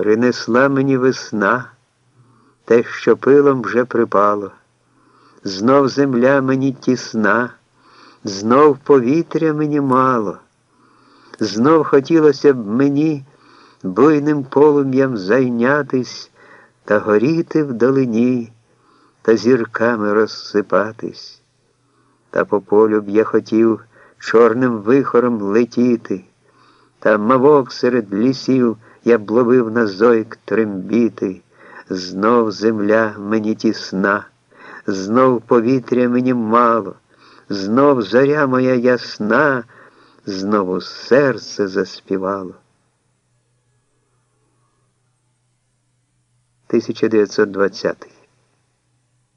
Принесла мені весна, те, що пилом вже припало, знов земля мені тісна, знов повітря мені мало, знов хотілося б мені буйним полум'ям зайнятись та горіти вдалині, та зірками розсипатись. Та по полю б я хотів чорним вихором летіти, та мавок серед лісів я б ловив на зойк трембіти, знов земля мені тісна, знов повітря мені мало, знов заря моя ясна, знову серце заспівало. 1920